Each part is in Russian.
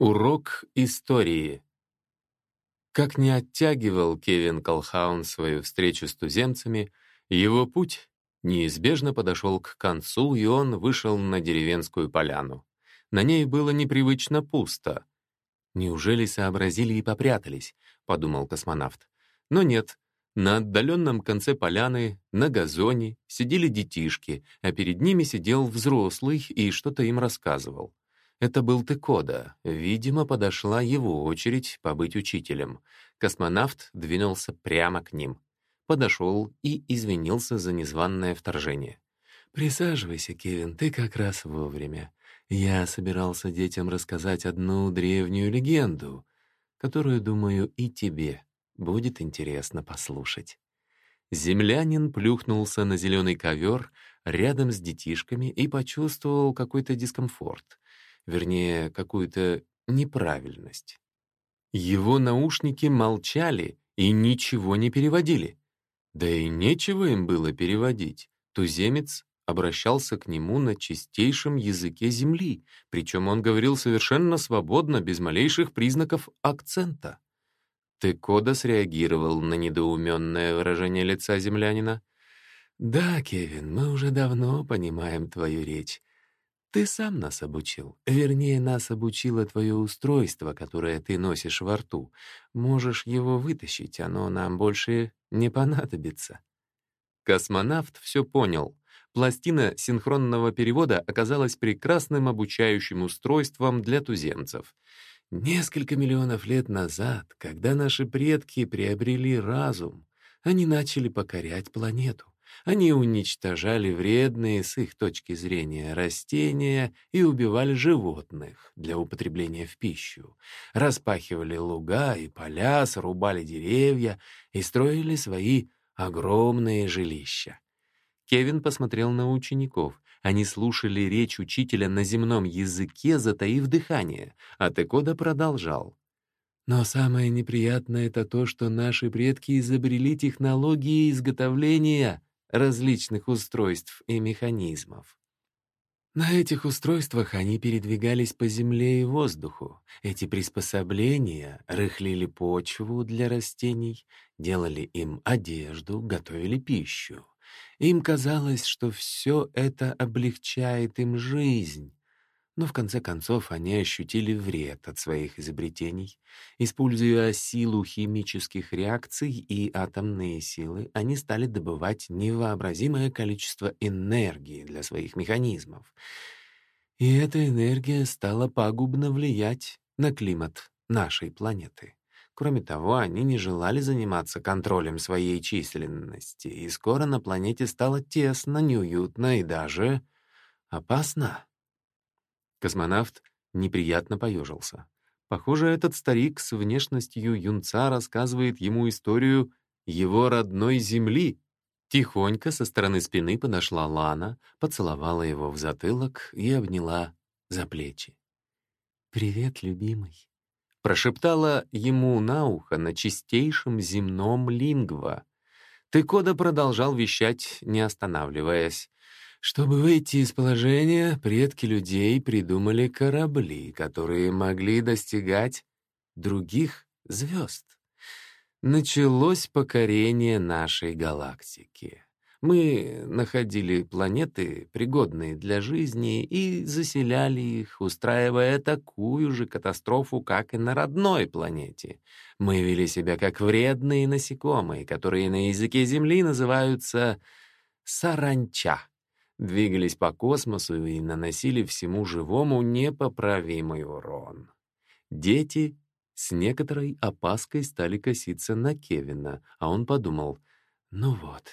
Урок истории. Как не оттягивал Кевин Колхаун свою встречу с туземцами, его путь неизбежно подошел к концу, и он вышел на деревенскую поляну. На ней было непривычно пусто. «Неужели сообразили и попрятались?» — подумал космонавт. Но нет, на отдаленном конце поляны, на газоне, сидели детишки, а перед ними сидел взрослый и что-то им рассказывал. Это был Текода. Видимо, подошла его очередь побыть учителем. Космонавт двинулся прямо к ним. Подошел и извинился за незваное вторжение. «Присаживайся, Кевин, ты как раз вовремя. Я собирался детям рассказать одну древнюю легенду, которую, думаю, и тебе будет интересно послушать». Землянин плюхнулся на зеленый ковер рядом с детишками и почувствовал какой-то дискомфорт вернее, какую-то неправильность. Его наушники молчали и ничего не переводили. Да и нечего им было переводить. Туземец обращался к нему на чистейшем языке земли, причем он говорил совершенно свободно, без малейших признаков акцента. Текода среагировал на недоуменное выражение лица землянина. «Да, Кевин, мы уже давно понимаем твою речь. Ты сам нас обучил. Вернее, нас обучило твое устройство, которое ты носишь во рту. Можешь его вытащить, оно нам больше не понадобится». Космонавт все понял. Пластина синхронного перевода оказалась прекрасным обучающим устройством для туземцев. Несколько миллионов лет назад, когда наши предки приобрели разум, они начали покорять планету. Они уничтожали вредные, с их точки зрения, растения и убивали животных для употребления в пищу, распахивали луга и поля, срубали деревья и строили свои огромные жилища. Кевин посмотрел на учеников. Они слушали речь учителя на земном языке, затаив дыхание, а Текода продолжал. Но самое неприятное — это то, что наши предки изобрели технологии изготовления различных устройств и механизмов. На этих устройствах они передвигались по земле и воздуху. Эти приспособления рыхлили почву для растений, делали им одежду, готовили пищу. Им казалось, что все это облегчает им жизнь, но в конце концов они ощутили вред от своих изобретений. Используя силу химических реакций и атомные силы, они стали добывать невообразимое количество энергии для своих механизмов. И эта энергия стала пагубно влиять на климат нашей планеты. Кроме того, они не желали заниматься контролем своей численности, и скоро на планете стало тесно, неуютно и даже опасно. Космонавт неприятно поежился. Похоже, этот старик с внешностью юнца рассказывает ему историю его родной земли. Тихонько со стороны спины подошла Лана, поцеловала его в затылок и обняла за плечи. «Привет, любимый», — прошептала ему на ухо на чистейшем земном лингва. Тыкода продолжал вещать, не останавливаясь. Чтобы выйти из положения, предки людей придумали корабли, которые могли достигать других звезд. Началось покорение нашей галактики. Мы находили планеты, пригодные для жизни, и заселяли их, устраивая такую же катастрофу, как и на родной планете. Мы вели себя как вредные насекомые, которые на языке Земли называются саранча двигались по космосу и наносили всему живому непоправимый урон. Дети с некоторой опаской стали коситься на Кевина, а он подумал, ну вот,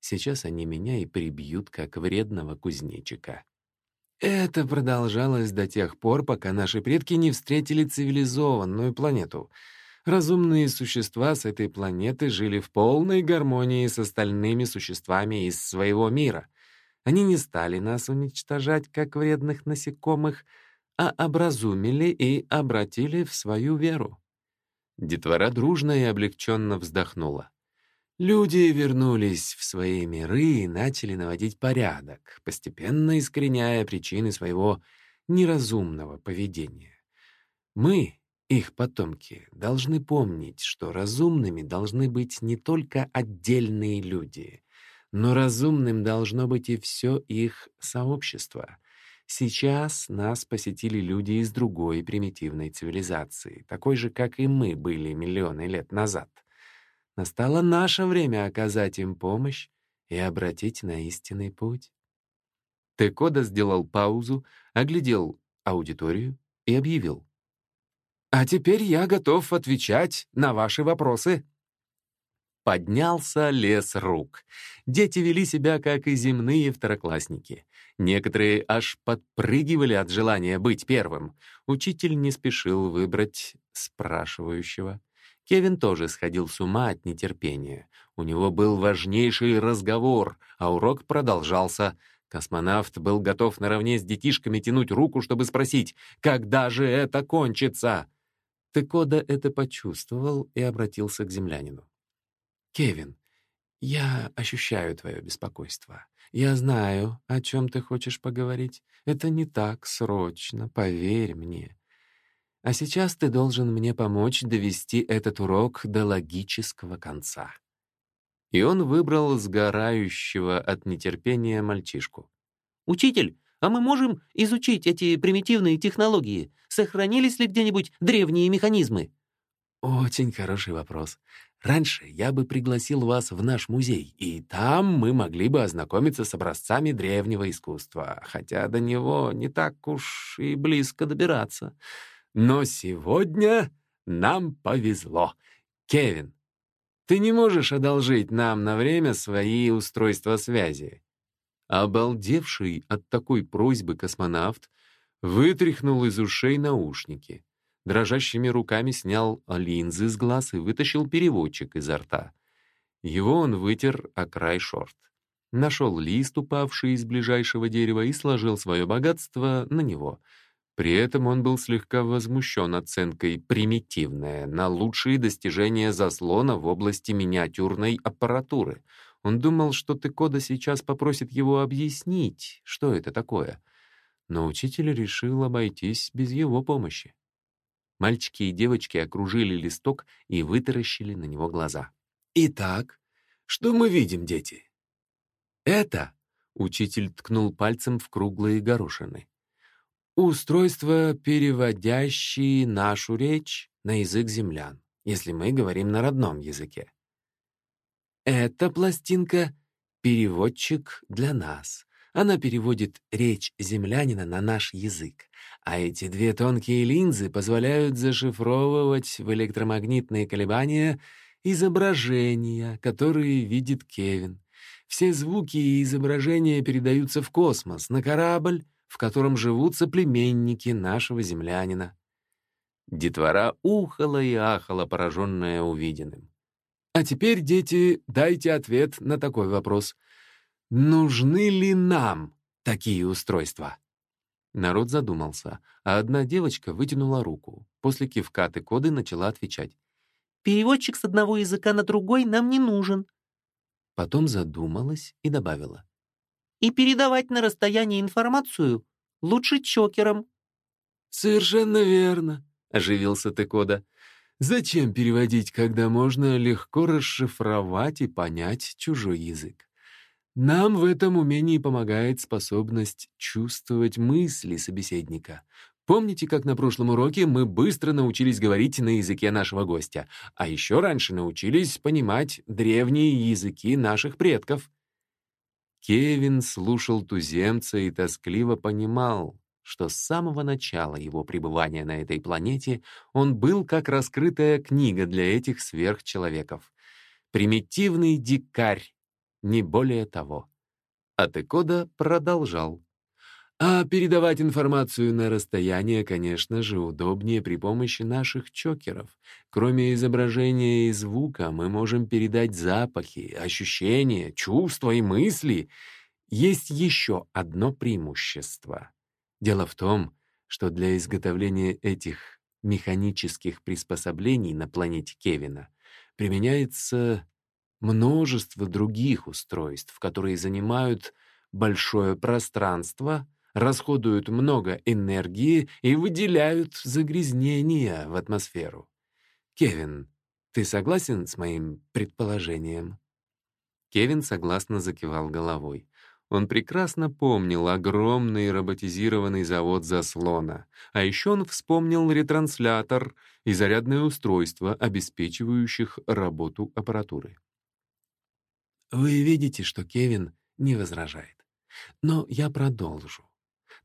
сейчас они меня и прибьют, как вредного кузнечика. Это продолжалось до тех пор, пока наши предки не встретили цивилизованную планету. Разумные существа с этой планеты жили в полной гармонии с остальными существами из своего мира. Они не стали нас уничтожать, как вредных насекомых, а образумили и обратили в свою веру. Детвора дружно и облегченно вздохнула. Люди вернулись в свои миры и начали наводить порядок, постепенно искореняя причины своего неразумного поведения. Мы, их потомки, должны помнить, что разумными должны быть не только отдельные люди, но разумным должно быть и все их сообщество. Сейчас нас посетили люди из другой примитивной цивилизации, такой же, как и мы были миллионы лет назад. Настало наше время оказать им помощь и обратить на истинный путь. Текода сделал паузу, оглядел аудиторию и объявил. «А теперь я готов отвечать на ваши вопросы». Поднялся лес рук. Дети вели себя, как и земные второклассники. Некоторые аж подпрыгивали от желания быть первым. Учитель не спешил выбрать спрашивающего. Кевин тоже сходил с ума от нетерпения. У него был важнейший разговор, а урок продолжался. Космонавт был готов наравне с детишками тянуть руку, чтобы спросить, когда же это кончится? Текода это почувствовал и обратился к землянину. «Кевин, я ощущаю твое беспокойство. Я знаю, о чем ты хочешь поговорить. Это не так срочно, поверь мне. А сейчас ты должен мне помочь довести этот урок до логического конца». И он выбрал сгорающего от нетерпения мальчишку. «Учитель, а мы можем изучить эти примитивные технологии? Сохранились ли где-нибудь древние механизмы?» «Очень хороший вопрос. Раньше я бы пригласил вас в наш музей, и там мы могли бы ознакомиться с образцами древнего искусства, хотя до него не так уж и близко добираться. Но сегодня нам повезло. Кевин, ты не можешь одолжить нам на время свои устройства связи?» Обалдевший от такой просьбы космонавт вытряхнул из ушей наушники, дрожащими руками снял линзы с глаз и вытащил переводчик изо рта. Его он вытер о край шорт. Нашел лист, упавший из ближайшего дерева, и сложил свое богатство на него — при этом он был слегка возмущен оценкой «примитивная» на лучшие достижения заслона в области миниатюрной аппаратуры. Он думал, что Текода сейчас попросит его объяснить, что это такое. Но учитель решил обойтись без его помощи. Мальчики и девочки окружили листок и вытаращили на него глаза. «Итак, что мы видим, дети?» «Это...» — учитель ткнул пальцем в круглые горошины. Устройства, переводящие нашу речь на язык землян, если мы говорим на родном языке. Эта пластинка — переводчик для нас. Она переводит речь землянина на наш язык. А эти две тонкие линзы позволяют зашифровывать в электромагнитные колебания изображения, которые видит Кевин. Все звуки и изображения передаются в космос, на корабль, в котором живут соплеменники нашего землянина. Детвора ухала и ахала, пораженная увиденным. А теперь, дети, дайте ответ на такой вопрос. Нужны ли нам такие устройства? Народ задумался, а одна девочка вытянула руку. После кивка коды начала отвечать. «Переводчик с одного языка на другой нам не нужен». Потом задумалась и добавила. И передавать на расстояние информацию лучше чокером». «Совершенно верно», — оживился Текода. «Зачем переводить, когда можно легко расшифровать и понять чужой язык? Нам в этом умении помогает способность чувствовать мысли собеседника. Помните, как на прошлом уроке мы быстро научились говорить на языке нашего гостя, а еще раньше научились понимать древние языки наших предков?» Кевин слушал туземца и тоскливо понимал, что с самого начала его пребывания на этой планете он был как раскрытая книга для этих сверхчеловеков. Примитивный дикарь, не более того. А Текода продолжал. А передавать информацию на расстояние, конечно же, удобнее при помощи наших чокеров. Кроме изображения и звука, мы можем передать запахи, ощущения, чувства и мысли. Есть еще одно преимущество. Дело в том, что для изготовления этих механических приспособлений на планете Кевина применяется множество других устройств, которые занимают большое пространство — расходуют много энергии и выделяют загрязнения в атмосферу. Кевин, ты согласен с моим предположением?» Кевин согласно закивал головой. Он прекрасно помнил огромный роботизированный завод заслона, а еще он вспомнил ретранслятор и зарядное устройство, обеспечивающих работу аппаратуры. Вы видите, что Кевин не возражает. Но я продолжу.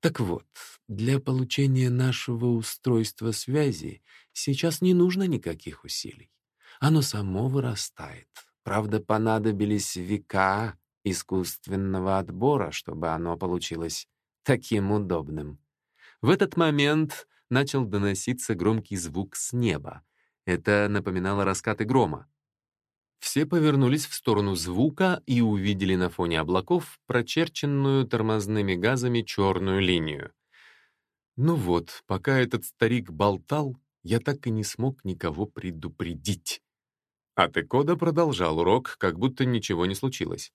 Так вот, для получения нашего устройства связи сейчас не нужно никаких усилий. Оно само вырастает. Правда, понадобились века искусственного отбора, чтобы оно получилось таким удобным. В этот момент начал доноситься громкий звук с неба. Это напоминало раскаты грома. Все повернулись в сторону звука и увидели на фоне облаков прочерченную тормозными газами черную линию. Ну вот, пока этот старик болтал, я так и не смог никого предупредить. А Текода продолжал урок, как будто ничего не случилось.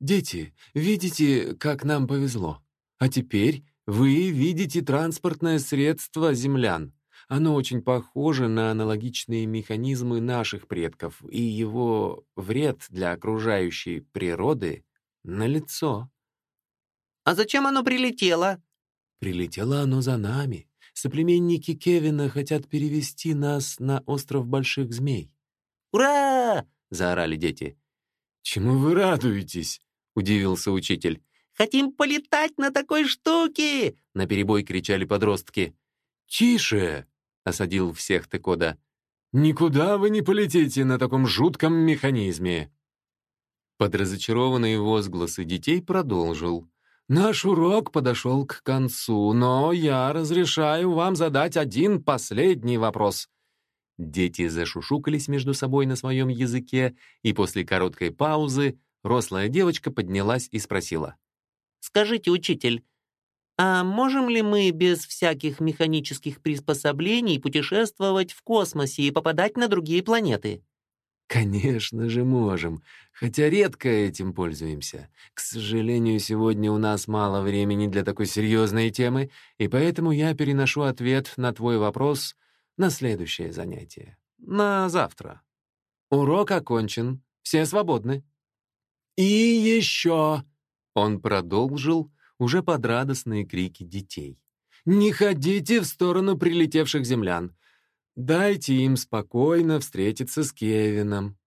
«Дети, видите, как нам повезло? А теперь вы видите транспортное средство землян. Оно очень похоже на аналогичные механизмы наших предков, и его вред для окружающей природы налицо». «А зачем оно прилетело?» «Прилетело оно за нами. Соплеменники Кевина хотят перевести нас на остров Больших Змей». «Ура!» — заорали дети. «Чему вы радуетесь?» — удивился учитель. «Хотим полетать на такой штуке!» — наперебой кричали подростки. «Тише!» — осадил всех Текода. «Никуда вы не полетите на таком жутком механизме!» Под разочарованные возгласы детей продолжил. «Наш урок подошел к концу, но я разрешаю вам задать один последний вопрос». Дети зашушукались между собой на своем языке, и после короткой паузы Рослая девочка поднялась и спросила. «Скажите, учитель, а можем ли мы без всяких механических приспособлений путешествовать в космосе и попадать на другие планеты?» «Конечно же можем, хотя редко этим пользуемся. К сожалению, сегодня у нас мало времени для такой серьезной темы, и поэтому я переношу ответ на твой вопрос на следующее занятие. На завтра. Урок окончен. Все свободны». «И еще!» — он продолжил уже под радостные крики детей. «Не ходите в сторону прилетевших землян. Дайте им спокойно встретиться с Кевином.